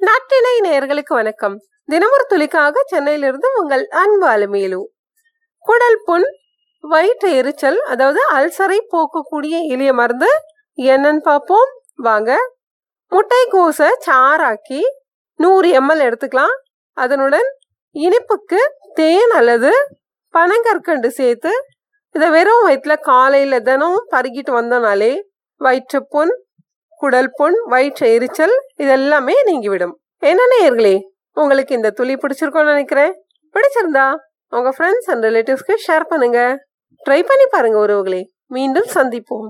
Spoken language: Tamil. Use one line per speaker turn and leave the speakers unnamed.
நாட்டினை நேர்களுக்கு வணக்கம். தினமொரு துளிக்காக சென்னையிலிருந்து உங்கள் அன்பு அலுமையிலு. குடல் புண் வயிற்று எரிச்சல் அதாவது அல்சரை போக்கக்கூடிய எளிய மருந்து என்னன்னு பார்ப்போம் வாங்க. முட்டைக்கோசை சாராக்கி நூறு எம்எல் எடுத்துக்கலாம். அதனுடன் இனிப்புக்கு தேன் அல்லது பனங்கற்கண்டு சேர்த்து இதை வெறும் வயிற்றுல காலையில் தினமும் பருகிட்டு வந்தனாலே வயிற்றுப்புண் குடல் புண் வயிற்று எரிச்சல் இதெல்லாமே நீங்கிவிடும். என்ன நேயர்களே உங்களுக்கு இந்த துளி பிடிச்சிருக்கோன்னு நினைக்கிறேன். பிடிச்சிருந்தா உங்க ஃப்ரெண்ட்ஸ் அண்ட் ரிலேட்டிவ்ஸ்க்கு ஷேர் பண்ணுங்க. ட்ரை பண்ணி பாருங்க உறவுகளே. மீண்டும் சந்திப்போம்.